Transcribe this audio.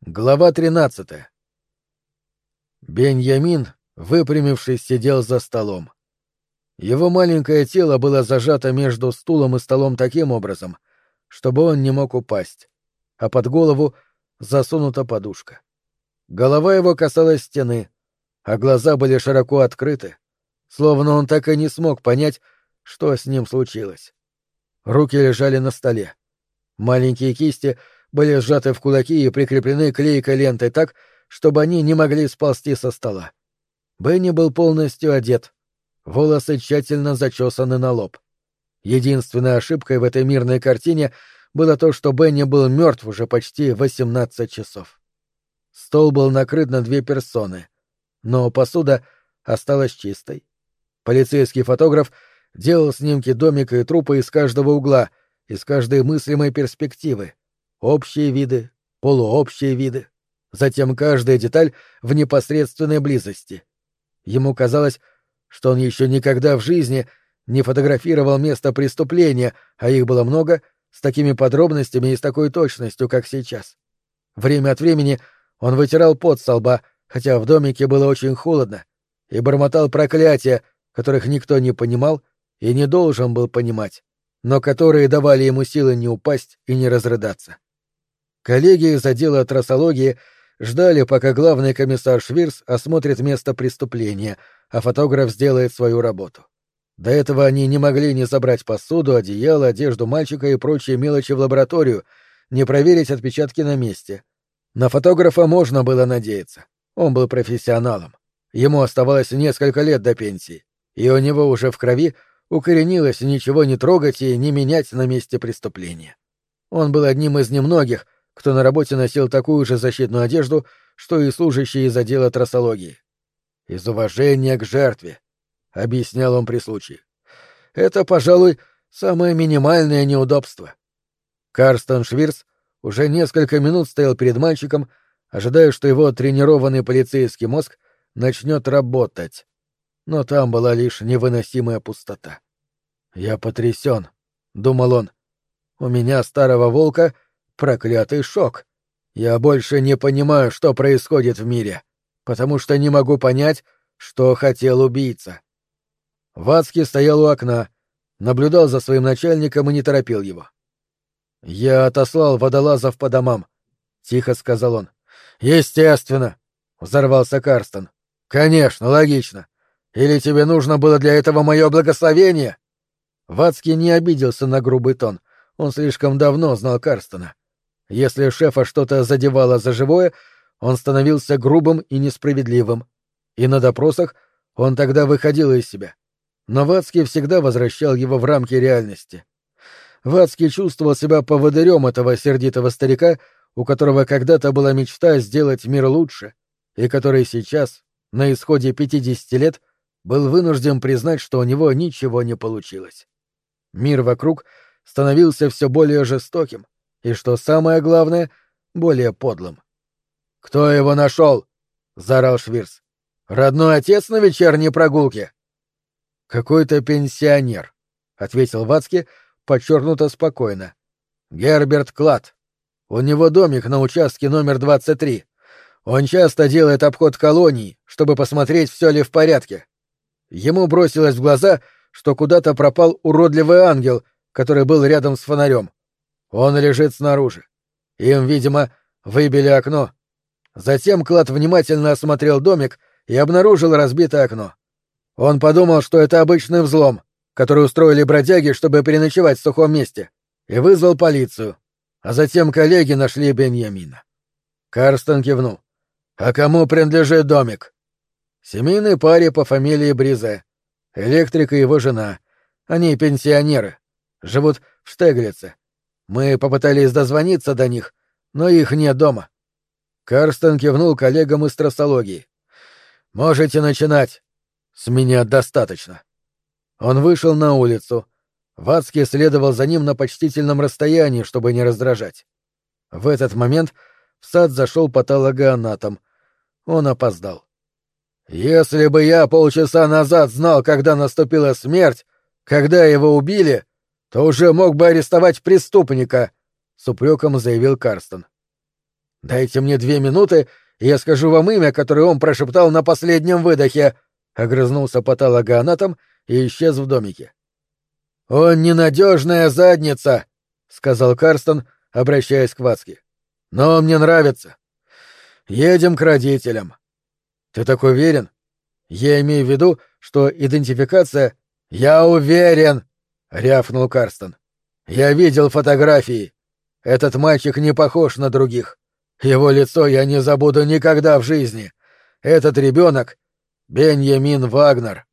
Глава 13. Беньямин, выпрямившись, сидел за столом. Его маленькое тело было зажато между стулом и столом таким образом, чтобы он не мог упасть, а под голову засунута подушка. Голова его касалась стены, а глаза были широко открыты, словно он так и не смог понять, что с ним случилось. Руки лежали на столе. Маленькие кисти — были сжаты в кулаки и прикреплены клейкой лентой так, чтобы они не могли сползти со стола. Бенни был полностью одет, волосы тщательно зачесаны на лоб. Единственной ошибкой в этой мирной картине было то, что Бенни был мертв уже почти 18 часов. Стол был накрыт на две персоны, но посуда осталась чистой. Полицейский фотограф делал снимки домика и трупа из каждого угла, из каждой мыслимой перспективы, общие виды, полуобщие виды, затем каждая деталь в непосредственной близости. Ему казалось, что он еще никогда в жизни не фотографировал место преступления, а их было много, с такими подробностями и с такой точностью, как сейчас. Время от времени он вытирал пот со лба, хотя в домике было очень холодно, и бормотал проклятия, которых никто не понимал и не должен был понимать, но которые давали ему силы не упасть и не разрыдаться. Коллеги из отдела трассологии ждали, пока главный комиссар Швирс осмотрит место преступления, а фотограф сделает свою работу. До этого они не могли не забрать посуду, одеяло, одежду мальчика и прочие мелочи в лабораторию, не проверить отпечатки на месте. На фотографа можно было надеяться. Он был профессионалом. Ему оставалось несколько лет до пенсии, и у него уже в крови укоренилось ничего не трогать и не менять на месте преступления. Он был одним из немногих, кто на работе носил такую же защитную одежду, что и служащие из отдела трассологии. «Из уважения к жертве», — объяснял он при случае. «Это, пожалуй, самое минимальное неудобство». Карстон Швирс уже несколько минут стоял перед мальчиком, ожидая, что его тренированный полицейский мозг начнет работать. Но там была лишь невыносимая пустота. «Я потрясен», — думал он. «У меня, старого волка, — Проклятый шок. Я больше не понимаю, что происходит в мире, потому что не могу понять, что хотел убийца. Вацки стоял у окна, наблюдал за своим начальником и не торопил его. «Я отослал водолазов по домам», — тихо сказал он. «Естественно», — взорвался Карстон. «Конечно, логично. Или тебе нужно было для этого мое благословение?» Вацки не обиделся на грубый тон. Он слишком давно знал Карстона. Если шефа что-то задевало за живое, он становился грубым и несправедливым. И на допросах он тогда выходил из себя. Но Вацкий всегда возвращал его в рамки реальности. Вацкий чувствовал себя поводырем этого сердитого старика, у которого когда-то была мечта сделать мир лучше, и который сейчас, на исходе пятидесяти лет, был вынужден признать, что у него ничего не получилось. Мир вокруг становился все более жестоким, и, что самое главное, более подлым. «Кто его нашел?» — заорал Швирс. «Родной отец на вечерней прогулке?» «Какой-то пенсионер», — ответил Вацки, подчеркнуто спокойно. «Герберт Клад. У него домик на участке номер 23. Он часто делает обход колоний, чтобы посмотреть, все ли в порядке. Ему бросилось в глаза, что куда-то пропал уродливый ангел, который был рядом с фонарем. Он лежит снаружи. Им, видимо, выбили окно. Затем Клад внимательно осмотрел домик и обнаружил разбитое окно. Он подумал, что это обычный взлом, который устроили бродяги, чтобы переночевать в сухом месте, и вызвал полицию. А затем коллеги нашли Беньямина. Карстон кивнул. «А кому принадлежит домик?» «Семейной паре по фамилии Бризе. Электрик и его жена. Они пенсионеры. Живут в Штеглице. Мы попытались дозвониться до них, но их нет дома. Карстен кивнул коллегам из трассологии. «Можете начинать. С меня достаточно». Он вышел на улицу. Вацкий следовал за ним на почтительном расстоянии, чтобы не раздражать. В этот момент в сад зашел патологоанатом. Он опоздал. «Если бы я полчаса назад знал, когда наступила смерть, когда его убили, то уже мог бы арестовать преступника, с упреком заявил Карстон. Дайте мне две минуты, и я скажу вам имя, которое он прошептал на последнем выдохе, — огрызнулся патологоанатом и исчез в домике. — Он ненадежная задница, — сказал Карстон, обращаясь к Вацке. — Но он мне нравится. Едем к родителям. — Ты так уверен? Я имею в виду, что идентификация... — Я уверен, — рявкнул Карстон. — Я видел фотографии. Этот мальчик не похож на других. Его лицо я не забуду никогда в жизни. Этот ребенок — Беньямин Вагнер.